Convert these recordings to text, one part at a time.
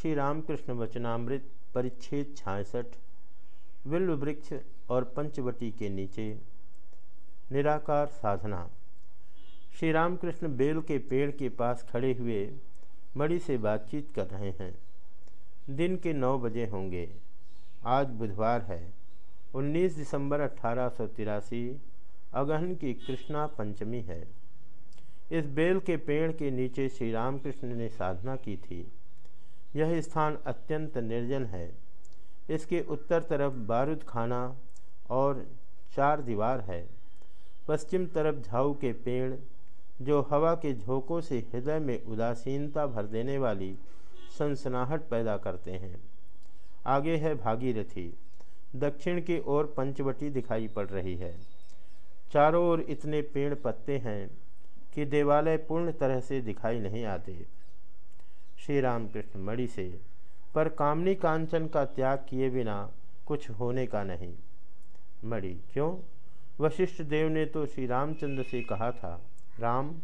श्री रामकृष्ण वचनामृत परिच्छेद छाछठ विल्व वृक्ष और पंचवटी के नीचे, निराकार साधना। श्री रामकृष्ण बेल के पेड़ के पास खड़े हुए मणि से बातचीत कर रहे हैं। दिन के नौ बजे होंगे। आज बुधवार है। 19 दिसंबर अठारह सौ तिरासी, अगहन की कृष्णा पंचमी है। इस बेल के पेड़ के नीचे श्री रामकृष्ण ने साधना की थी। यह स्थान अत्यंत निर्जन है। इसके उत्तर तरफ़ बारूद खाना और चार दीवार है। पश्चिम तरफ़ झाऊ के पेड़, जो हवा के झोंकों से हृदय में उदासीनता भर देने वाली सनसनाहट पैदा करते हैं। आगे है भागीरथी। दक्षिण की ओर पंचवटी दिखाई पड़ रही है। चारों ओर इतने पेड़ पत्ते हैं कि देवालय पूर्ण तरह से दिखाई नहीं आते। श्री रामकृष्ण मणि से, पर कामनी कांचन का त्याग किए बिना कुछ होने का नहीं। मणि, क्यों? वशिष्ठ देव ने तो श्री रामचंद्र से कहा था, राम,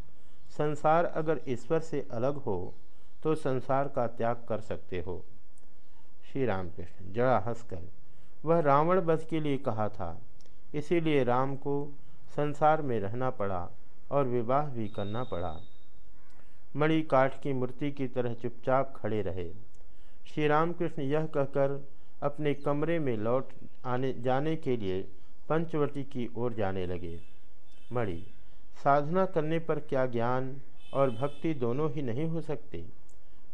संसार अगर ईश्वर से अलग हो तो संसार का त्याग कर सकते हो। श्री रामकृष्ण जड़ा हंसकर, वह रावण वध के लिए कहा था, इसीलिए राम को संसार में रहना पड़ा और विवाह भी करना पड़ा। मणि काठ की मूर्ति की तरह चुपचाप खड़े रहे। श्री रामकृष्ण यह कहकर अपने कमरे में लौट आने, जाने के लिए पंचवटी की ओर जाने लगे। मणि, साधना करने पर क्या ज्ञान और भक्ति दोनों ही नहीं हो सकते?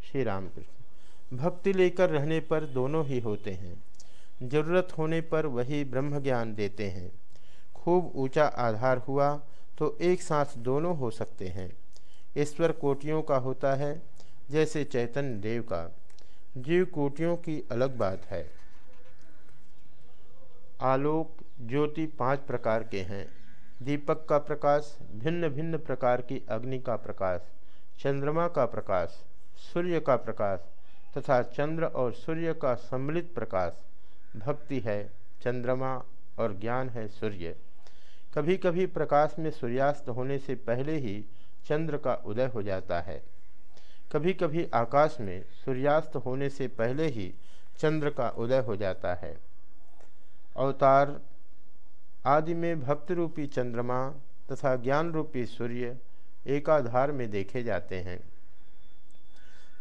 श्री रामकृष्ण भक्ति लेकर रहने पर दोनों ही होते हैं। ज़रूरत होने पर वही ब्रह्म ज्ञान देते हैं। खूब ऊँचा आधार हुआ तो एक साथ दोनों हो सकते हैं। ईश्वर कोटियों का होता है, जैसे चैतन्य देव का। जीव कोटियों की अलग बात है। आलोक ज्योति पाँच प्रकार के हैं। दीपक का प्रकाश भिन्न भिन्न प्रकार की अग्नि का प्रकाश, चंद्रमा का प्रकाश, सूर्य का प्रकाश, तथा चंद्र और सूर्य का सम्मिलित प्रकाश। भक्ति है, चंद्रमा और ज्ञान है सूर्य। कभी कभी प्रकाश में सूर्यास्त होने से पहले ही चंद्र का उदय हो जाता है। कभी कभी आकाश में सूर्यास्त होने से पहले ही चंद्र का उदय हो जाता है। अवतार, आदि में भक्त रूपी चंद्रमा तथा ज्ञान रूपी सूर्य एकाधार में देखे जाते हैं।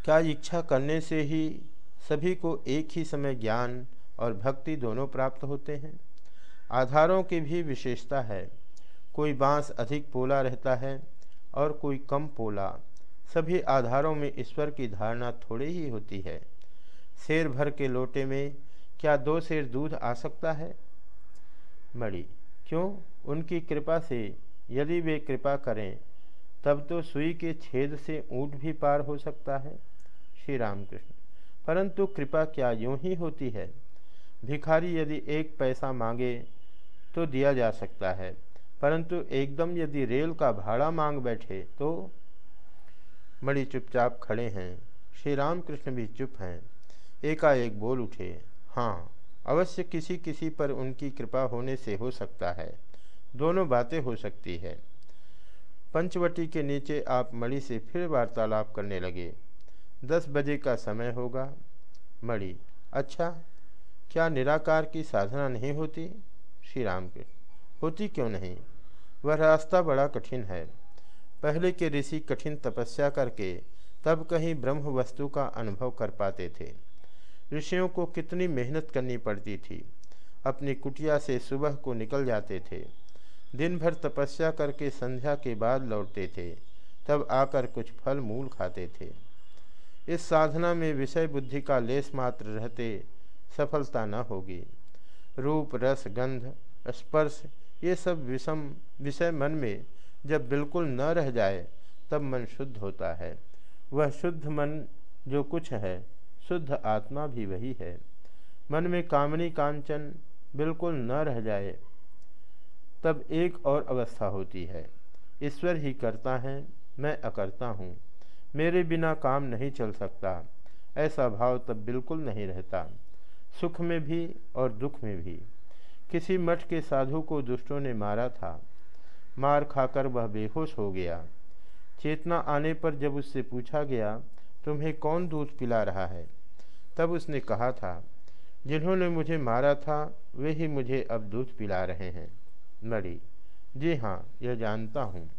क्या इच्छा करने से ही सभी को एक ही समय ज्ञान और भक्ति दोनों प्राप्त होते हैं? आधारों की भी विशेषता है। कोई बाँस अधिक पोला रहता है और कोई कम पोला। सभी आधारों में ईश्वर की धारणा थोड़ी ही होती है। शेर भर के लोटे में क्या दो शेर दूध आ सकता है? मणि, क्यों? उनकी कृपा से यदि वे कृपा करें, तब तो सुई के छेद से ऊँट भी पार हो सकता है। श्री रामकृष्ण, परंतु कृपा क्या यूँ ही होती है? भिखारी यदि एक पैसा मांगे तो दिया जा सकता है। परंतु एकदम यदि रेल का भाड़ा मांग बैठे तो मणि चुपचाप खड़े हैं। श्री रामकृष्ण भी चुप हैं। एकाएक बोल उठे हाँ अवश्य किसी किसी पर उनकी कृपा होने से हो सकता है। दोनों बातें हो सकती है। पंचवटी के नीचे आप मणि से फिर वार्तालाप करने लगे। दस बजे का समय होगा। मणि अच्छा क्या निराकार की साधना नहीं होती? श्री राम के होती क्यों नहीं? वह रास्ता बड़ा कठिन है। पहले के ऋषि कठिन तपस्या करके तब कहीं ब्रह्म वस्तु का अनुभव कर पाते थे। ऋषियों को कितनी मेहनत करनी पड़ती थी। अपनी कुटिया से सुबह को निकल जाते थे। दिन भर तपस्या करके संध्या के बाद लौटते थे। तब आकर कुछ फल मूल खाते थे। इस साधना में विषय बुद्धि का लेस मात्र रहते सफलता न होगी। रूप, रस, गंध, स्पर्श ये सब विषम, विषय मन में जब बिल्कुल न रह जाए, तब मन शुद्ध होता है। वह शुद्ध मन जो कुछ है, शुद्ध आत्मा भी वही है। मन में कामनी कांचन बिल्कुल न रह जाए, तब एक और अवस्था होती है। ईश्वर ही करता है, मैं अकरता हूँ। मेरे बिना काम नहीं चल सकता, ऐसा भाव तब बिल्कुल नहीं रहता। सुख में भी और दुख में भी। किसी मठ के साधु को दुष्टों ने मारा था। मार खाकर वह बेहोश हो गया। चेतना आने पर जब उससे पूछा गया, तुम्हें कौन दूध पिला रहा है? तब उसने कहा था, जिन्होंने मुझे मारा था, वे ही मुझे अब दूध पिला रहे हैं। मरी जी हाँ यह जानता हूँ।